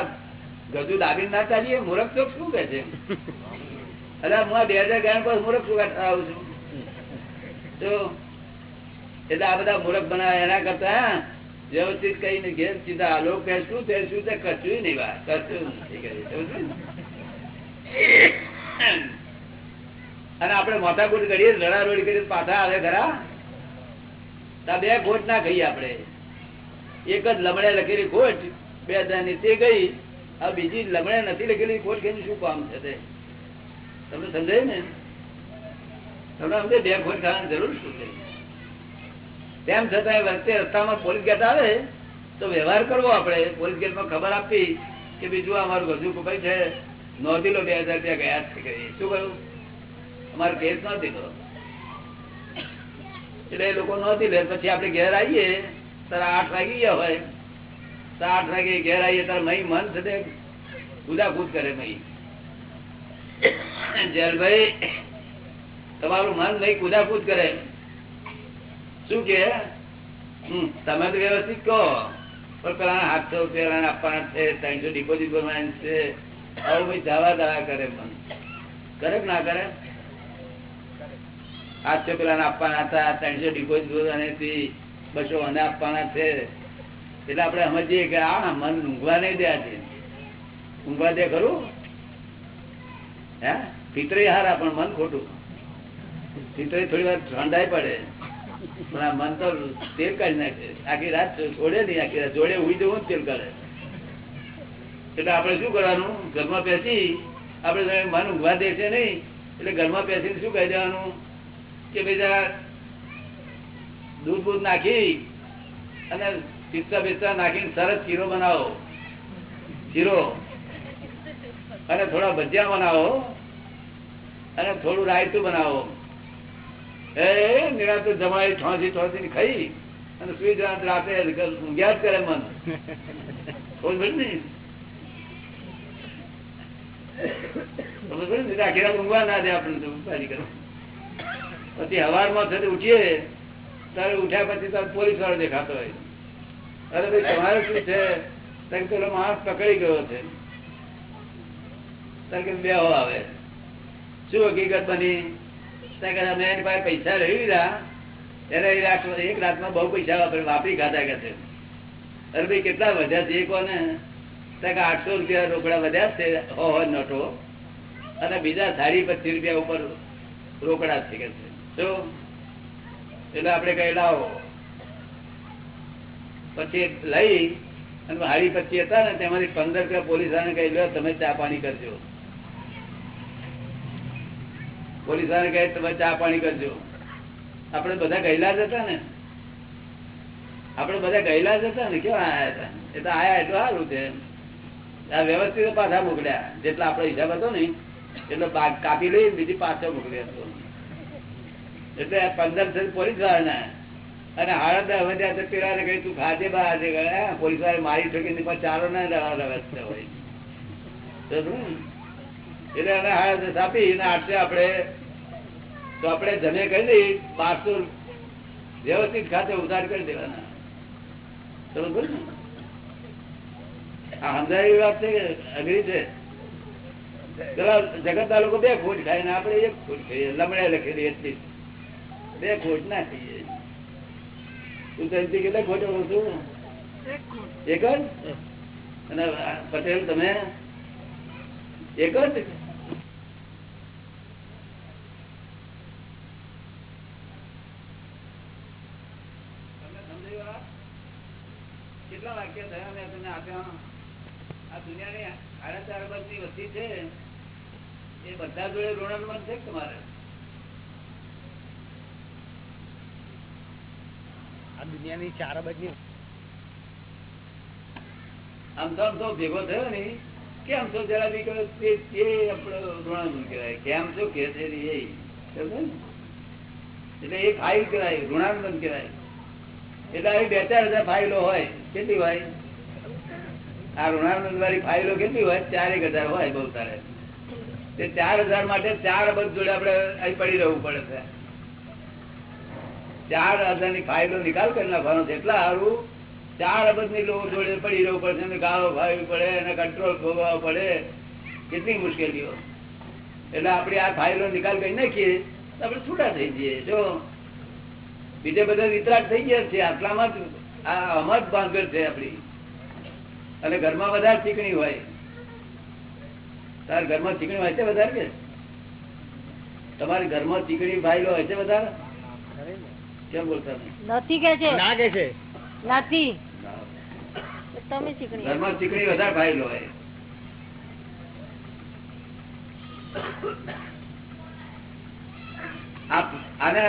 આગળ ગજુ દાબી ના ચાલીએ? મૂર્ખ તો શું કે છે? અરે હું બે હજાર ગયા પર મૂર્ખ શું આવું છું. તો, એટલે આ બધા મૂર્ખ બનાવે એના કરતા વ્યવસ્થિત કઈ ઘેર સીધા આ કે શું છે શું છે? કશું નહીં વાત. કશું? અને આપણે માથાકૂટ કરીએ લડારોડી કરીએ તો પાછા આવે ખરા? બે ગોટ ના ખાઈએ આપણે. એક જ લમણે લખેલી ખોટ બે હજારની તે ગઈ આ બીજી લમણે નથી લખેલી ખોટ કઈ શું કામ છે તે? તમને સમજાય ને? તમને સમજે બે ખોટ ખાવાની જરૂર શું છે? તેમ છતાં વચ્ચે રસ્તામાં પોલીસ ગેટ આવે, તો વ્યવહાર કરવો આપણે. પોલીસ ગેટમાં ખબર આપી કે બીજું અમારું ગજુ કપાઈ છે. નોંધી લો, બે હજાર રૂપિયા ગયા છે શું કહ્યું અમારો કેસ નોંધી લો. એટલે એ લોકો નોંધી લે, પછી આપણે ઘેર આવીએ. તારા આઠ વાગી ગયા હોય. તારા આઠ વાગે ઘેર આવીએ, તારા મહી મન થશે કુદાકૂદ કરે મહી. જેલભાઈ તમારું મન નહીં કુદાકૂદ કરે. શું કે? તમે તો વ્યવસ્થિત કહો. પણ પેલા આઠસો રૂપિયા આપવાના છે, ત્રણસો ડિપોઝિટ ભરવાની છે. આવું ભાઈ દાવા દાવા કરે પણ. કરે ના કરે? આઠસો પેલા આપવાના હતા, ત્રણસો ડિપોઝિટ ભરવાની બસો અને આપવાના છે. એટલે આપણે સમજીએ કે આ મન ઊંઘવા નહીં દે છે ઊંઘવા દે ખરું? હે? પિતરે હારા, પણ મન ખોટું. પિતરે થોડી વાર ઠંડાઈ પડે. પણ મન તો તેલ કાઢી નાખે. આખી રાત છોડે નહીં, આખી રાત જોડે ઉઈ જવું તેલ કાઢે. એટલે આપણે શું કરવાનું? ઘરમાં બેસી આપણે મન ઊંઘવા દે નહીં, એટલે ઘરમાં બેસીને શું કહી દેવાનું? કે ભાઈ દૂધ બૂધ નાખી અને પિસ્તા બિસ્તા નાખીને સરસ શીરો બનાવો. શીરો અને થોડા ભજીયા બનાવો. અને થોડું રાયતું બનાવો. પછી હવારમાં થતી ઉઠીએ ત્યારે ઉઠ્યા પછી તારે પોલીસ વાળો દેખાતો હોય. અરે ભાઈ, તમારે શું છે? તારે પેલો માણસ પકડી ગયો છે. તારે કે બે આવે? શું હકીકત બની? પાસે લઈ લીધા. એને એક રાતમાં બહુ પૈસા વાપરી ખાધા કે અરે ભાઈ કેટલા વધ્યા છે કોને? આઠસો રૂપિયા રોકડા વધ્યા છે, હો નોટો. અને બીજા સાડી પચીસ રૂપિયા ઉપર રોકડા છે કે શું? એટલે આપણે કઈ લાવો. પછી લઈ, અને હાડી પચી હતા ને, તેમાંથી પંદર રૂપિયા પોલીસ વાળાને કહી લો તમે ચા પાણી કરજો. પોલીસવાળા કહે તમે ચા પાણી કરજો. આપણે બધા ગયેલા જ હતા ને. આપણે બધા ગયેલા જ હતા ને. કેવા આયા હતા? એ તો આયા એટલું સારું છે. આ વ્યવસ્થિત પાછા મોકલ્યા. જેટલા આપણો હિસાબ હતો ને, એટલો બા- કાપી લઈ બીજી પાછો મોકલ્યો હતો. એટલે પંદર છે પોલીસ વાળાના અને હાડા હવે ત્યાં પેલા કહ્યું, તું ખાજે બહાર પોલીસવાળા મારી ઠોકી ચારો ના રવા રસ્તા હોય? એટલે એને હાડા દસ આપી અને આઠસે આપણે તો આપણે જમે કરી દઈ બારસો વ્યવસ્થિત ખાતે ઉધાર કરી દેવાના. સમજ બોલ ને? આ સમજાય વાત છે કે અઘરી છે? જગત ના લોકો બે ખોટ ખાય ને આપણે એક ખોટ ખાઈએ લમડે લખેલી એટલી. બે ખોટ ના ખાઈએ. તું ત્રણથી કેટલા ખોટો છું? એક જ? અને પટેલ તમે? એક જ તમને સમજાયું આ? કેટલા વાક્ય થયા મેં તમને આપ્યા? આ દુનિયાની સાડા ચાર અબજની વસ્તી છે. એ બધા જોડે ઋણાનુબંધ છે તમારે? આ દુનિયાની ચાર અબજની આમ તો આમ તો ભેગો થયો ને. કેમ છો જરા કહેવાય. કેમ છો? કે છે એટલે એ ફાઇલ કહેવાય ઋણાનુબંધ કહેવાય. એટલે આવી બે ચાર હજાર ફાઇલો હોય, કેટલી હોય? આ ઋણાનુબંધ વાળી ફાઇલો કેટલી હોય? ચારેક હજાર હોય બહુ તારે. તે ચાર હજાર માટે ચાર અબજ જોડે આપણે અહીં પડી રહેવું પડે છે. ચાર હજારની ફાઇલો નિકાલ કરી નાખવાનો છે. એટલા સારું ચાર અબજની લોકો જોડે પડી રહેવું પડશે એને ગાળો ભાવી પડે એને કંટ્રોલ ભોગવવો પડે. કેટલી મુશ્કેલીઓ. એટલે આપણે આ ફાઇલો નિકાલ કરી નાખીએ તો આપણે છૂટા થઈ જઈએ. જો બીજે બધા વિતરાગ થઈ ગયા છે આટલામાં જ આ અમત ભાંગર છે આપણી. અને ઘરમાં વધારે ચીકણી હોય. તાર ઘરમાં ચીકણી હોય છે વધારે કે? તમારે ઘરમાં ચીકણી ફાઇલો હોય છે વધારે? કેમ બોલતા નથી કે છે. ના કે છે. નથી. તમે ચીકણી ઘરમાં ચીકણી વધારે ભાઈ આ- આને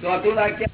ચોથું વાક્ય